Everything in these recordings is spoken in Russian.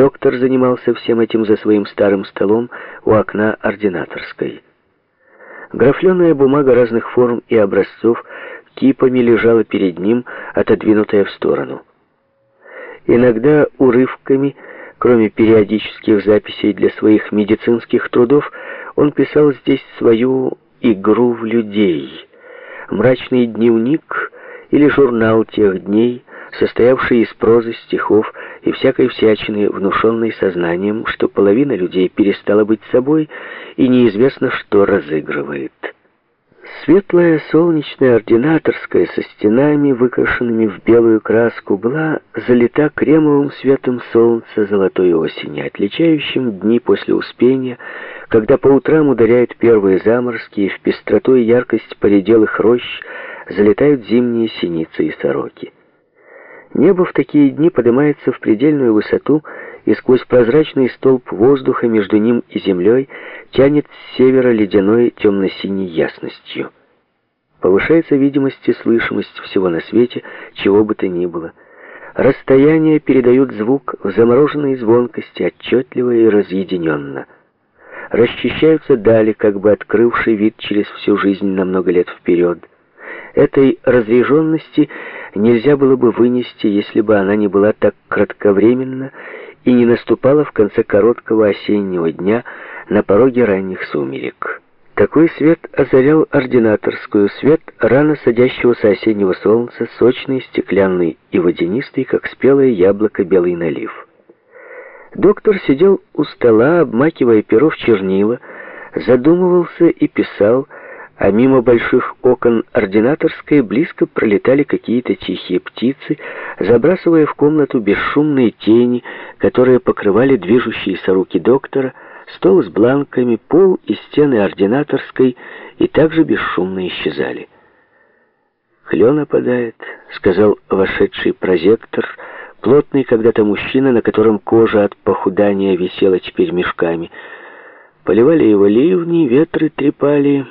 Доктор занимался всем этим за своим старым столом у окна ординаторской. Графленая бумага разных форм и образцов кипами лежала перед ним, отодвинутая в сторону. Иногда урывками, кроме периодических записей для своих медицинских трудов, он писал здесь свою «игру в людей», мрачный дневник или журнал тех дней, состоявший из прозы, стихов и всякой всячины, внушенной сознанием, что половина людей перестала быть собой и неизвестно, что разыгрывает. Светлая солнечная ординаторская со стенами, выкрашенными в белую краску, была залита кремовым светом солнца золотой осени, отличающим дни после успения, когда по утрам ударяют первые заморозки, и в пестроту и яркость поределых рощ залетают зимние синицы и сороки. Небо в такие дни поднимается в предельную высоту, и сквозь прозрачный столб воздуха между ним и землей тянет с севера ледяной темно-синей ясностью. Повышается видимость и слышимость всего на свете, чего бы то ни было. Расстояния передают звук в замороженной звонкости, отчетливо и разъединенно. Расчищаются дали, как бы открывший вид через всю жизнь на много лет вперед. Этой разреженности нельзя было бы вынести, если бы она не была так кратковременна и не наступала в конце короткого осеннего дня на пороге ранних сумерек. Такой свет озарял ординаторскую, свет рано садящегося осеннего солнца, сочный, стеклянный и водянистый, как спелое яблоко белый налив. Доктор сидел у стола, обмакивая перо в чернила, задумывался и писал, а мимо больших окон ординаторской близко пролетали какие-то тихие птицы, забрасывая в комнату бесшумные тени, которые покрывали движущиеся руки доктора, стол с бланками, пол и стены ординаторской и также бесшумно исчезали. «Клен опадает», — сказал вошедший прозектор, плотный когда-то мужчина, на котором кожа от похудания висела теперь мешками. Поливали его ливни, ветры трепали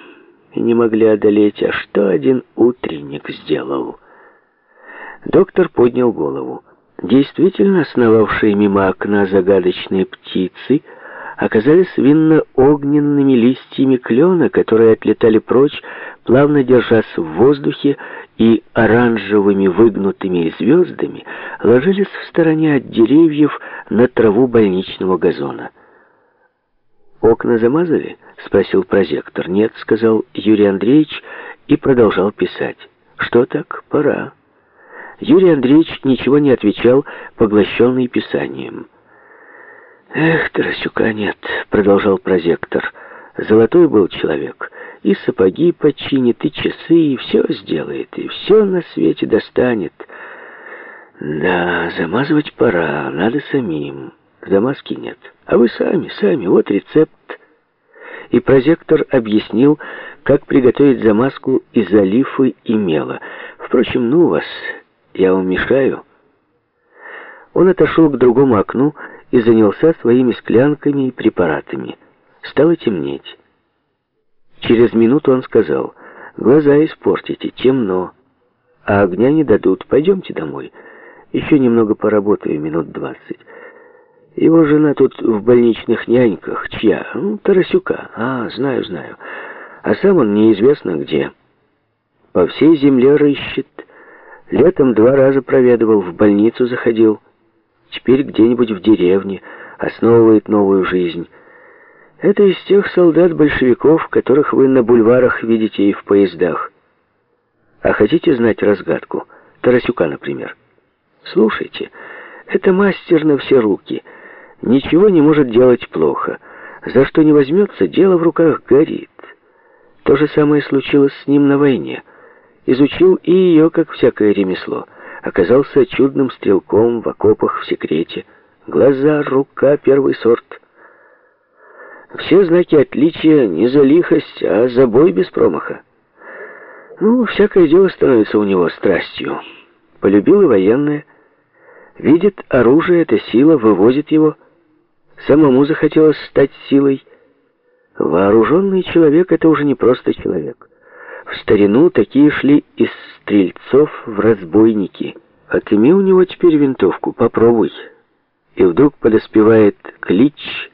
не могли одолеть, а что один утренник сделал? Доктор поднял голову. Действительно, сновавшие мимо окна загадочные птицы оказались винно-огненными листьями клена, которые отлетали прочь, плавно держась в воздухе, и оранжевыми выгнутыми звездами ложились в стороне от деревьев на траву больничного газона. «Окна замазали?» — спросил прозектор. «Нет», — сказал Юрий Андреевич и продолжал писать. «Что так? Пора». Юрий Андреевич ничего не отвечал, поглощенный писанием. «Эх, Тарасюка нет», — продолжал прозектор. «Золотой был человек. И сапоги починит, и часы, и все сделает, и все на свете достанет. Да, замазывать пора, надо самим». Замазки нет. А вы сами, сами, вот рецепт. И прозектор объяснил, как приготовить замазку из олифы и мела. Впрочем, ну вас, я вам мешаю. Он отошел к другому окну и занялся своими склянками и препаратами. Стало темнеть. Через минуту он сказал, «Глаза испортите, темно, а огня не дадут, пойдемте домой. Еще немного поработаю, минут двадцать». Его жена тут в больничных няньках. Чья? Ну, Тарасюка. А, знаю, знаю. А сам он неизвестно где. По всей земле рыщет. Летом два раза проведывал, в больницу заходил. Теперь где-нибудь в деревне основывает новую жизнь. Это из тех солдат-большевиков, которых вы на бульварах видите и в поездах. А хотите знать разгадку? Тарасюка, например. Слушайте, это мастер на все руки — ничего не может делать плохо. За что не возьмется, дело в руках горит. То же самое случилось с ним на войне. Изучил и ее, как всякое ремесло. Оказался чудным стрелком в окопах в секрете. Глаза, рука, первый сорт. Все знаки отличия не за лихость, а за бой без промаха. Ну, всякое дело становится у него страстью. Полюбил и военное. Видит, оружие — это сила, вывозит его — Самому захотелось стать силой. Вооруженный человек — это уже не просто человек. В старину такие шли из стрельцов в разбойники. Отыми у него теперь винтовку, попробуй. и вдруг подоспевает клич